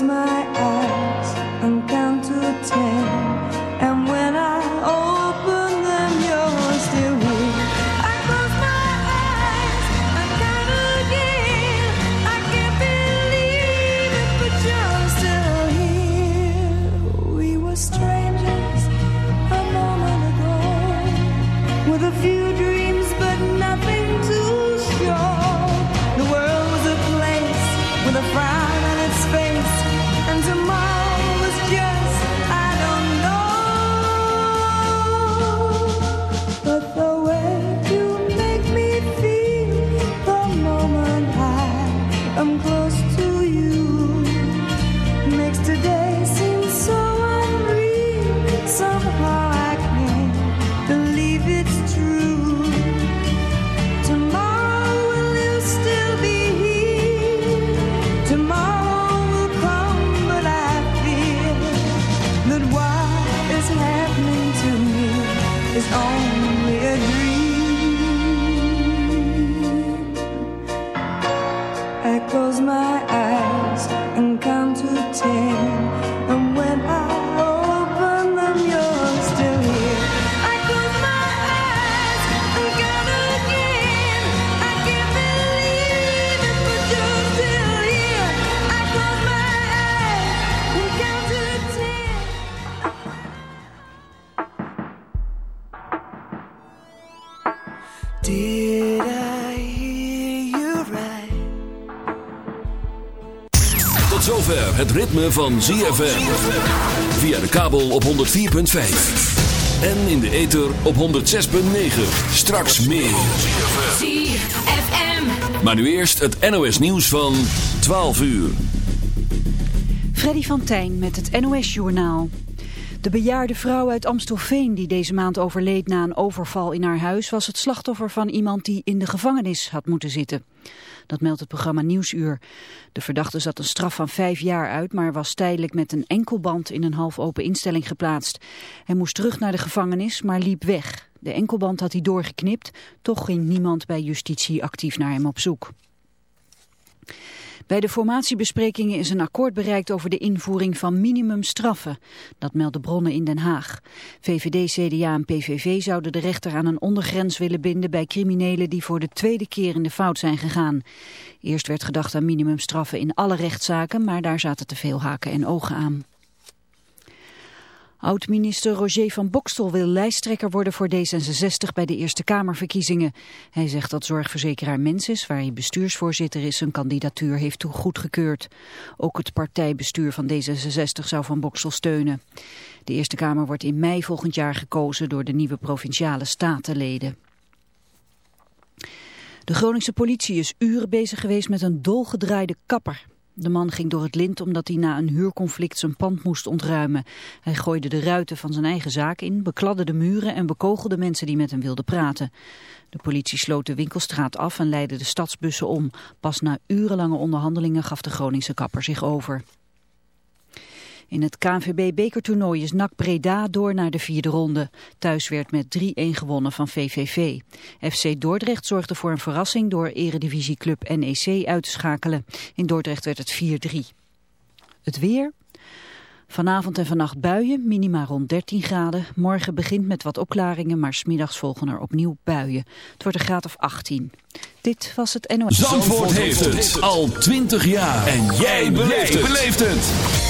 het ritme van ZFM. Via de kabel op 104.5. En in de ether op 106.9. Straks meer. ZFM. Maar nu eerst het NOS nieuws van 12 uur. Freddy van Tijn met het NOS Journaal. De bejaarde vrouw uit Amstelveen die deze maand overleed na een overval in haar huis... was het slachtoffer van iemand die in de gevangenis had moeten zitten. Dat meldt het programma Nieuwsuur. De verdachte zat een straf van vijf jaar uit, maar was tijdelijk met een enkelband in een half open instelling geplaatst. Hij moest terug naar de gevangenis, maar liep weg. De enkelband had hij doorgeknipt, toch ging niemand bij justitie actief naar hem op zoek. Bij de formatiebesprekingen is een akkoord bereikt over de invoering van minimumstraffen. Dat melden bronnen in Den Haag. VVD, CDA en PVV zouden de rechter aan een ondergrens willen binden bij criminelen die voor de tweede keer in de fout zijn gegaan. Eerst werd gedacht aan minimumstraffen in alle rechtszaken, maar daar zaten te veel haken en ogen aan. Oud-minister Roger van Bokstel wil lijsttrekker worden voor D66 bij de Eerste Kamerverkiezingen. Hij zegt dat zorgverzekeraar Mensis, waar hij bestuursvoorzitter is, zijn kandidatuur heeft goedgekeurd. Ook het partijbestuur van D66 zou van Bokstel steunen. De Eerste Kamer wordt in mei volgend jaar gekozen door de nieuwe provinciale statenleden. De Groningse politie is uren bezig geweest met een dolgedraaide kapper. De man ging door het lint omdat hij na een huurconflict zijn pand moest ontruimen. Hij gooide de ruiten van zijn eigen zaak in, bekladde de muren en bekogelde mensen die met hem wilden praten. De politie sloot de winkelstraat af en leidde de stadsbussen om. Pas na urenlange onderhandelingen gaf de Groningse kapper zich over. In het KNVB-bekertoernooi is NAC Breda door naar de vierde ronde. Thuis werd met 3-1 gewonnen van VVV. FC Dordrecht zorgde voor een verrassing door eredivisieclub NEC uit te schakelen. In Dordrecht werd het 4-3. Het weer... Vanavond en vannacht buien, minima rond 13 graden. Morgen begint met wat opklaringen, maar smiddags volgen er opnieuw buien. Het wordt een graad of 18. Dit was het NOS. Zandvoort, Zandvoort heeft het al 20 jaar. En jij beleeft het.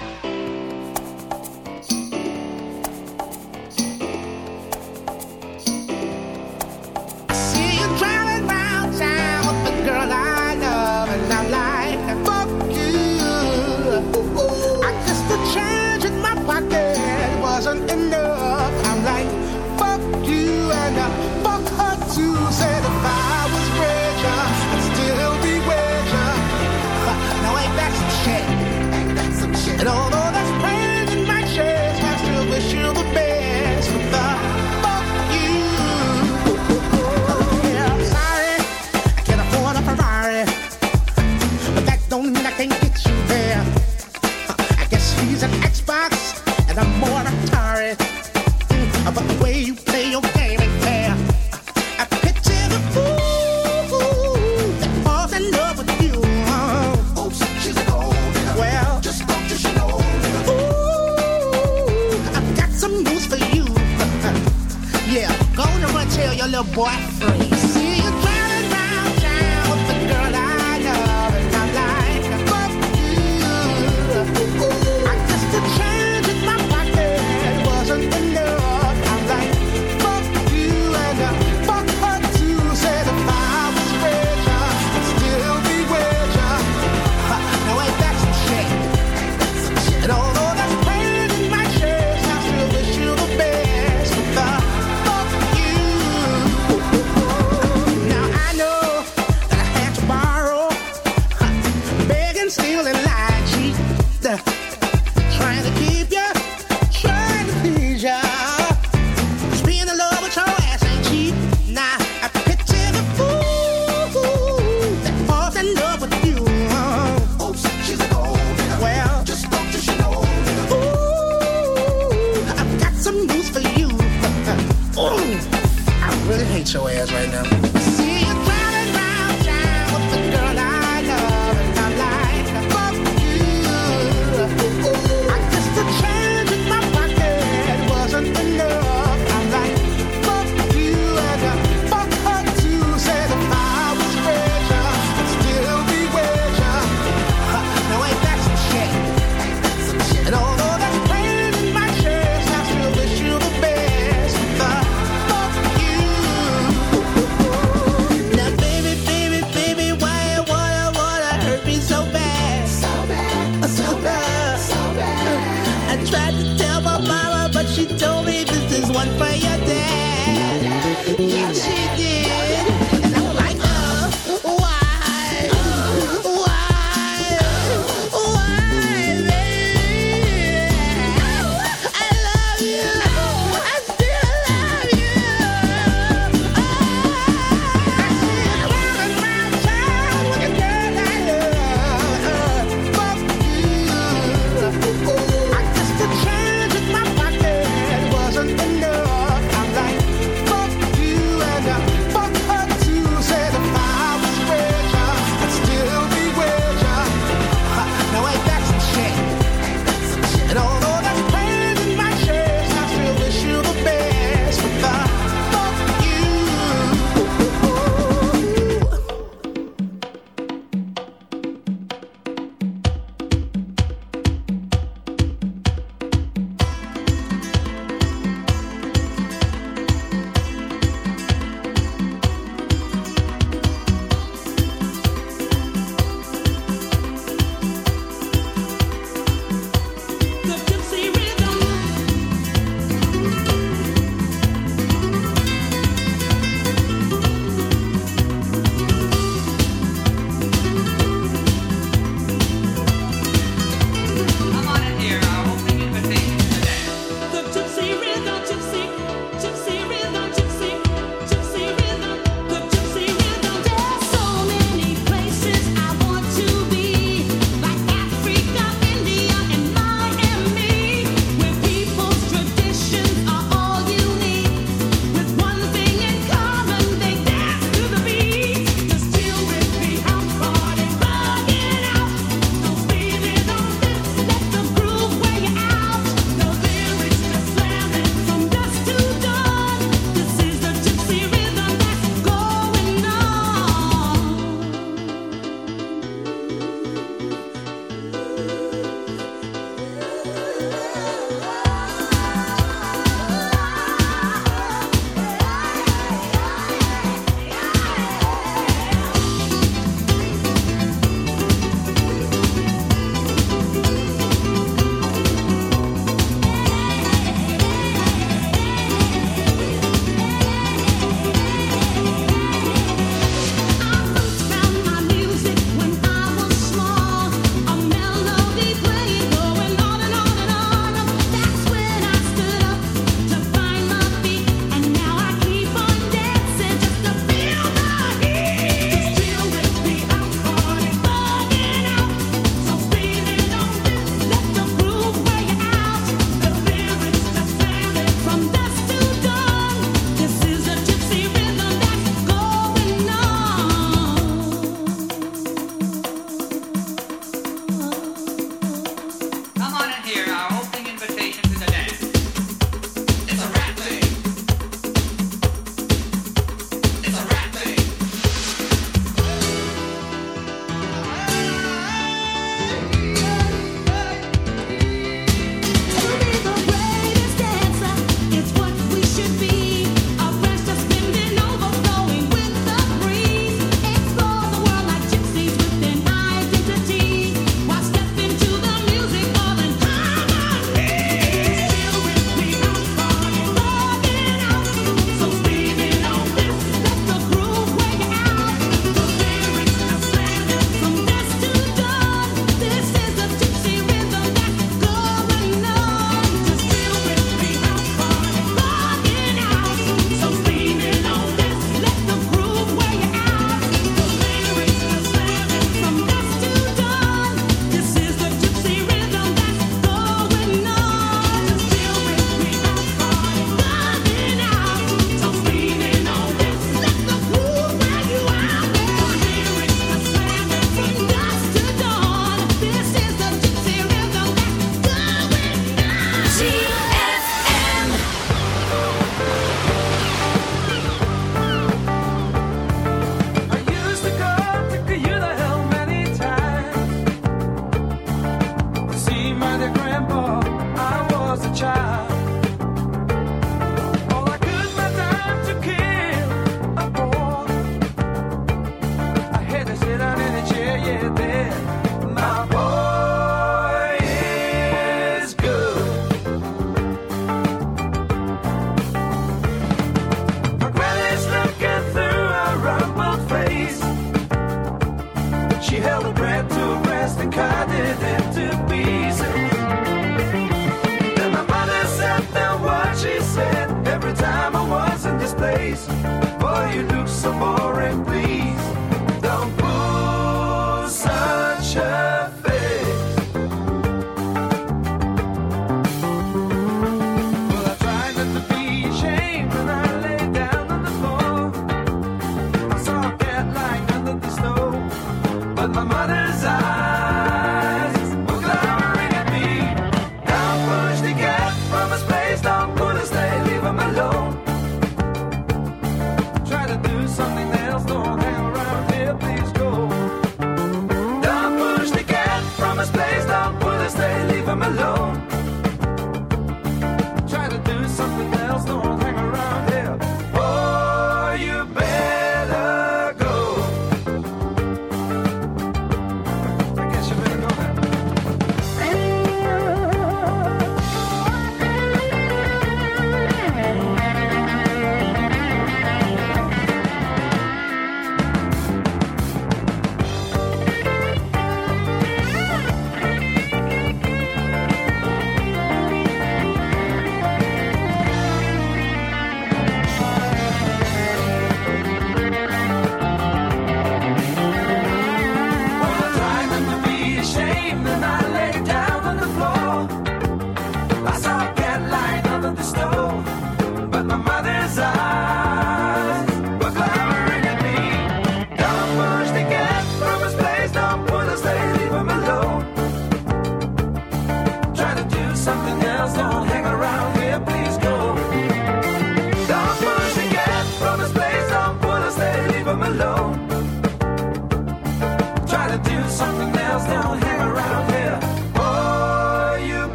black freeze.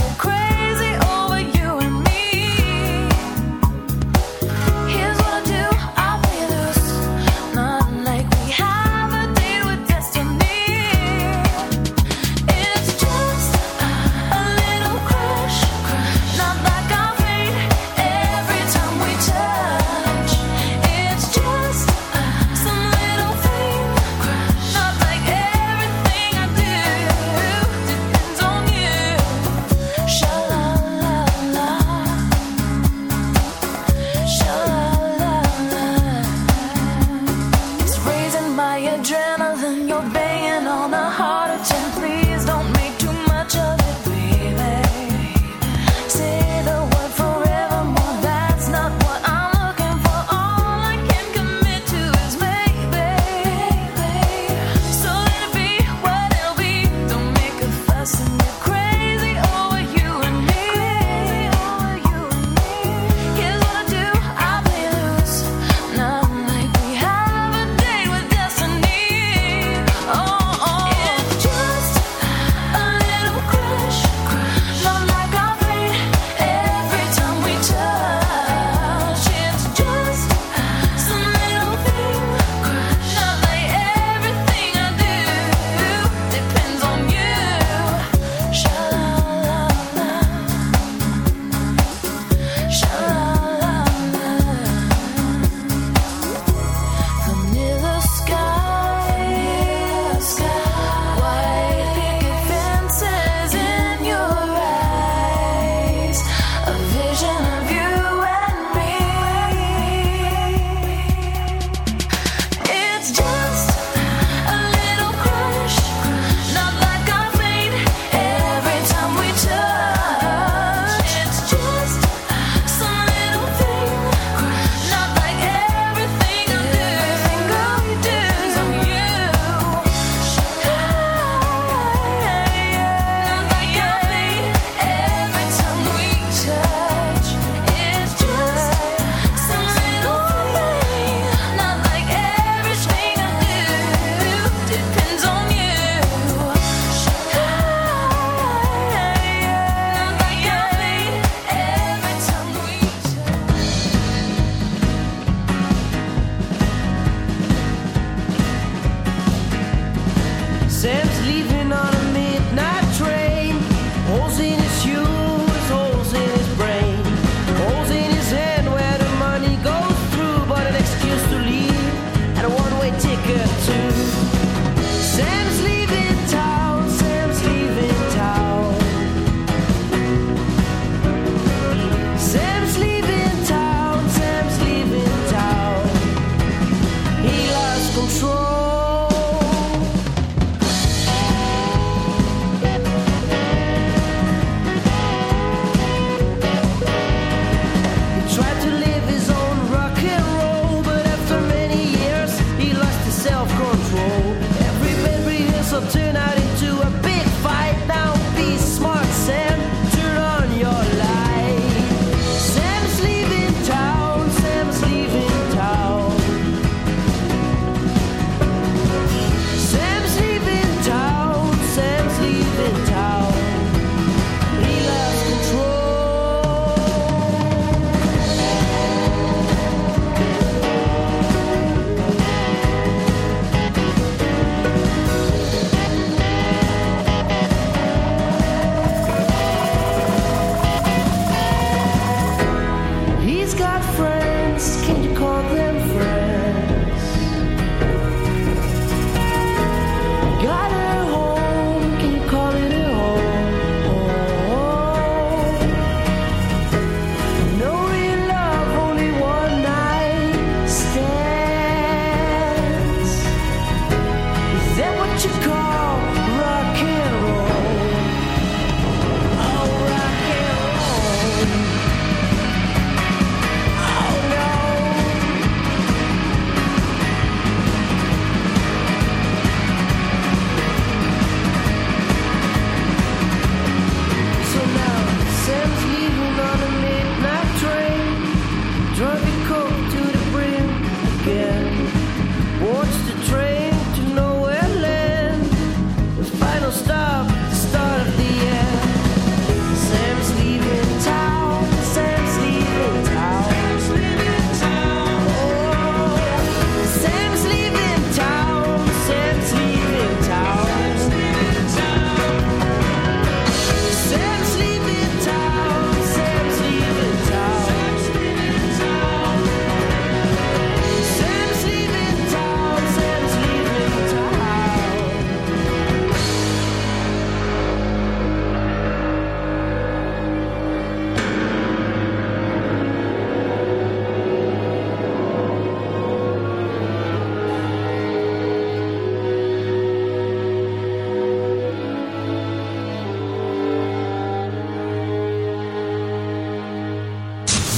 more crazy.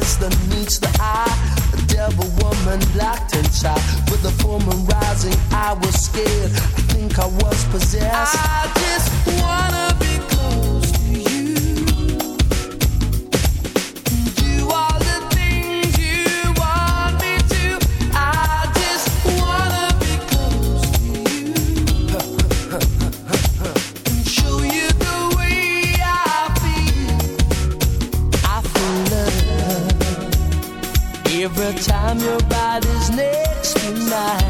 sense that meets the eye. A devil woman locked inside with a form rising. I was scared. I think I was possessed. I just wanna. time your body's next to mine.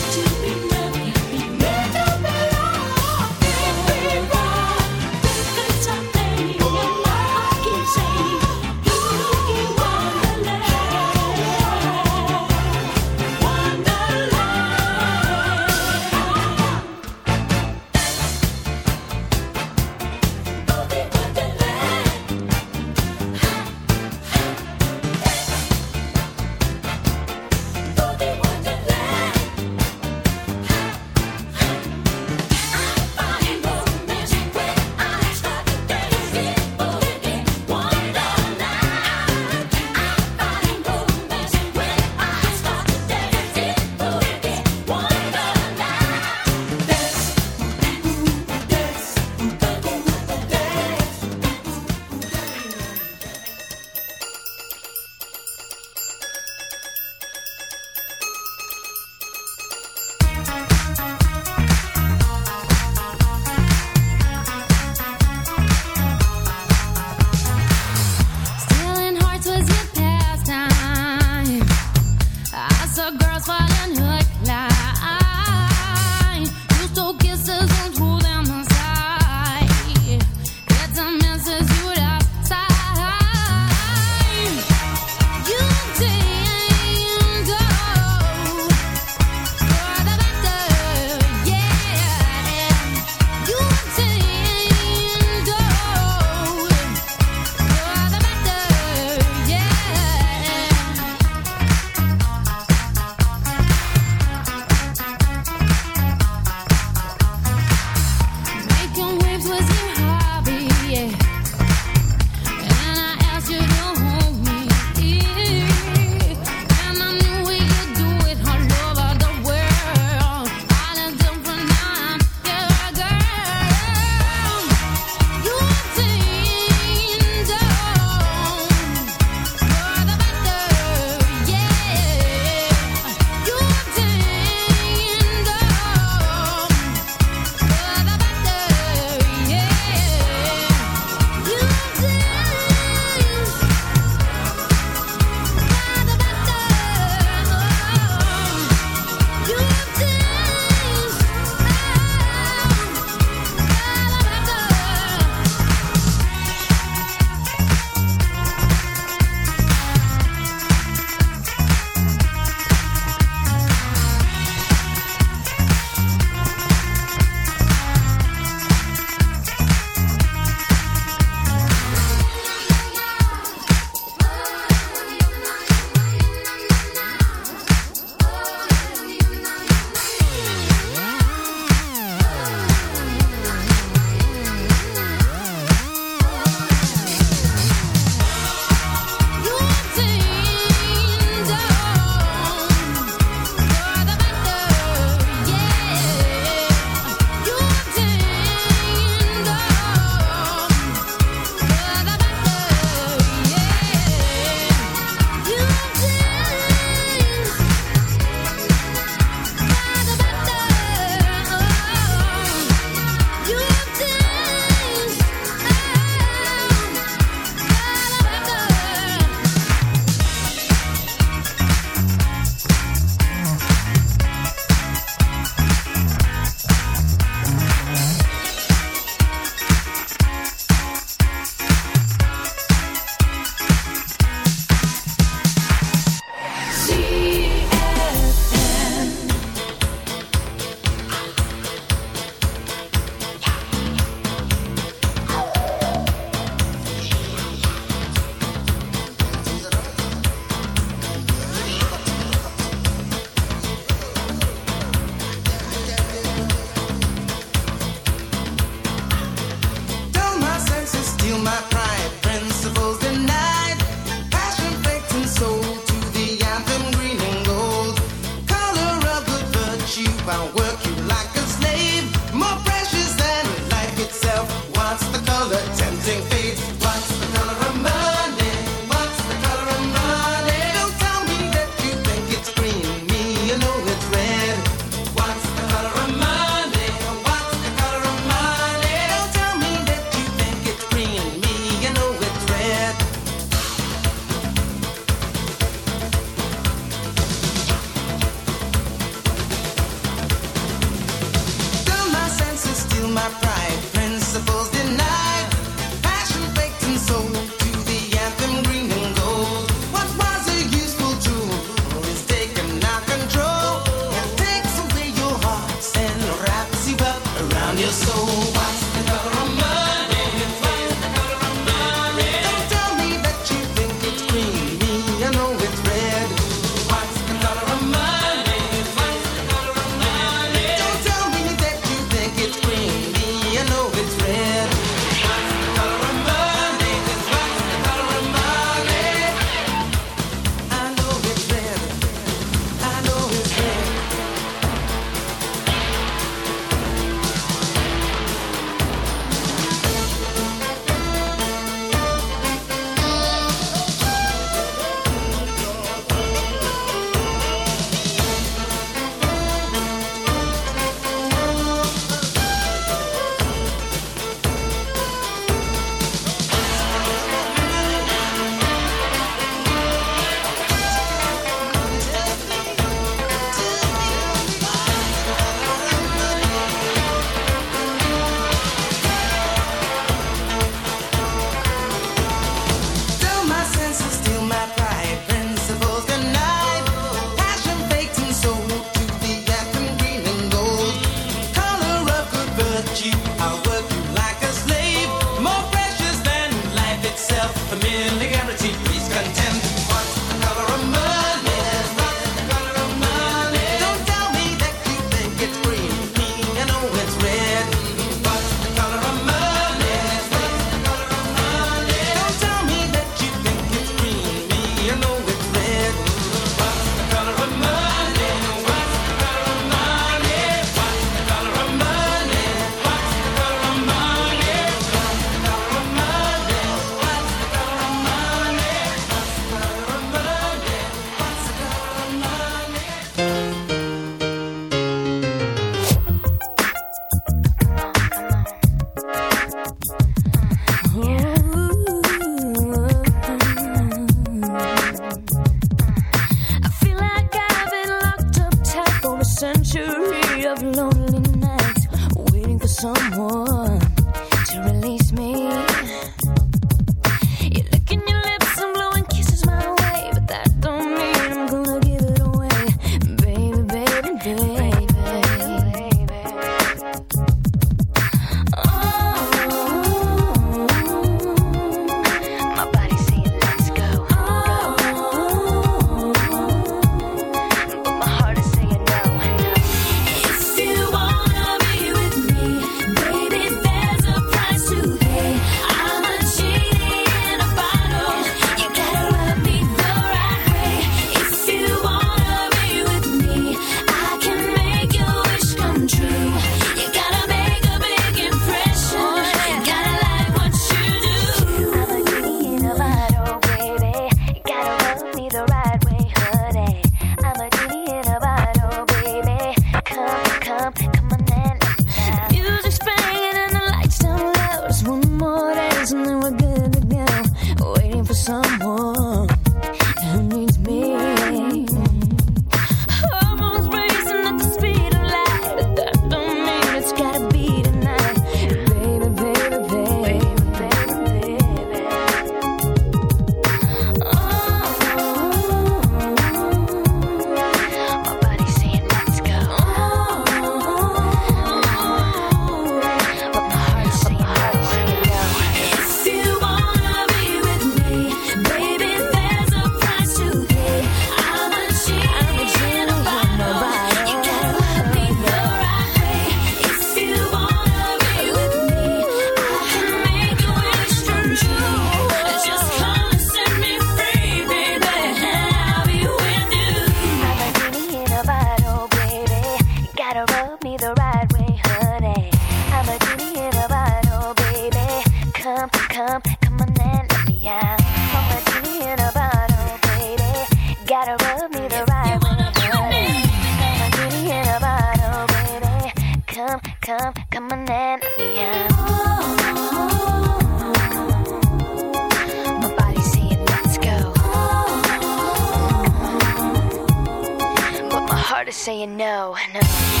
saying no, no.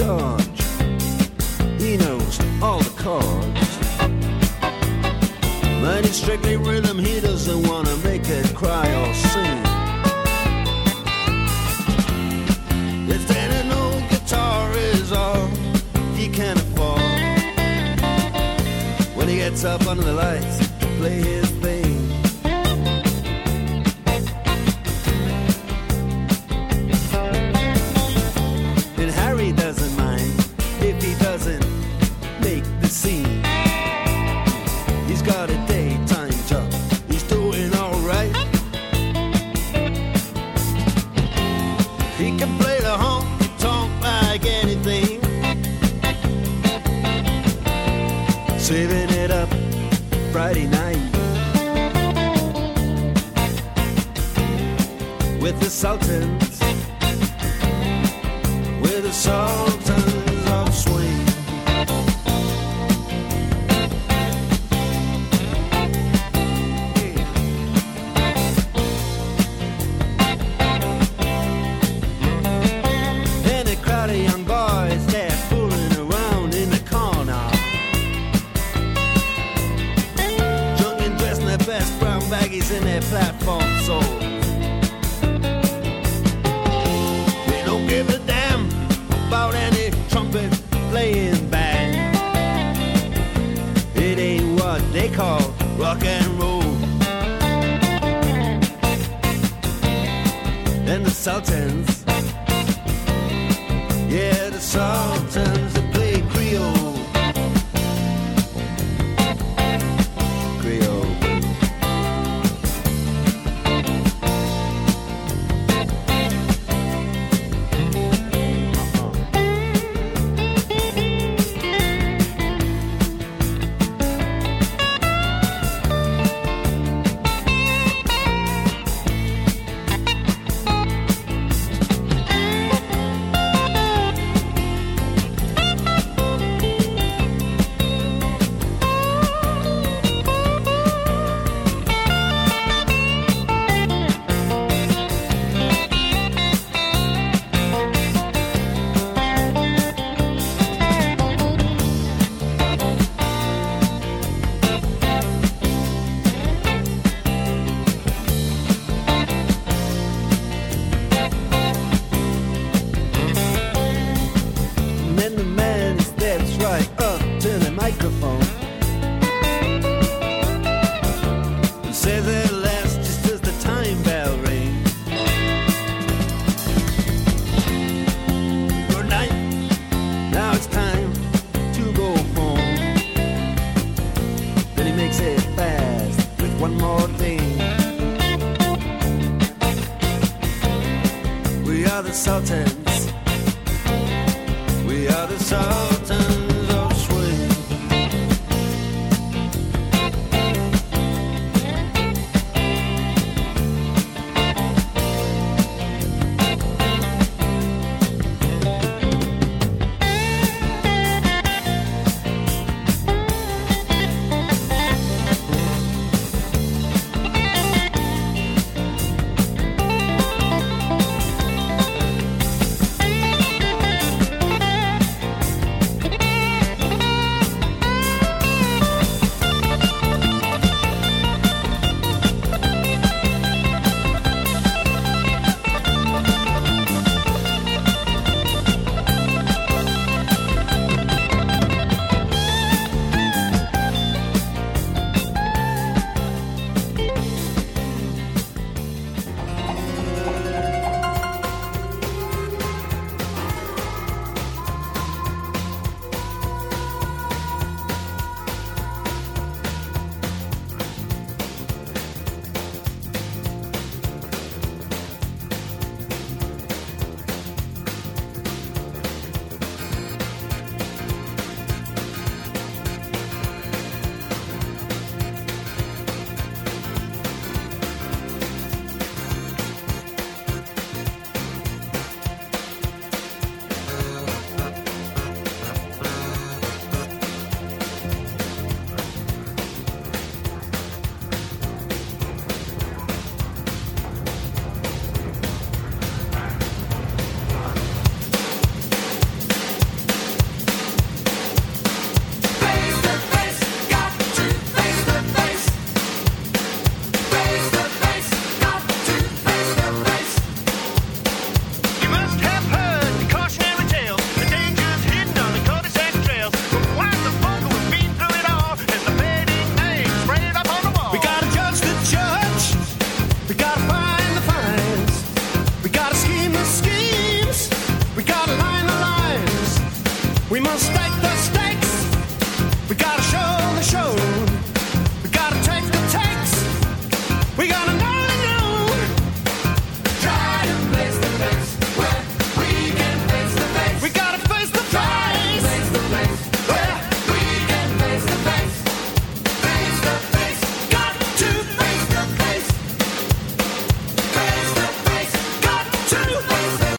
George. He knows all the chords. But it's strictly rhythm, he doesn't want to make it cry or sing. If then an old guitar is all he can afford, when he gets up under the lights to play his thing. Sultan.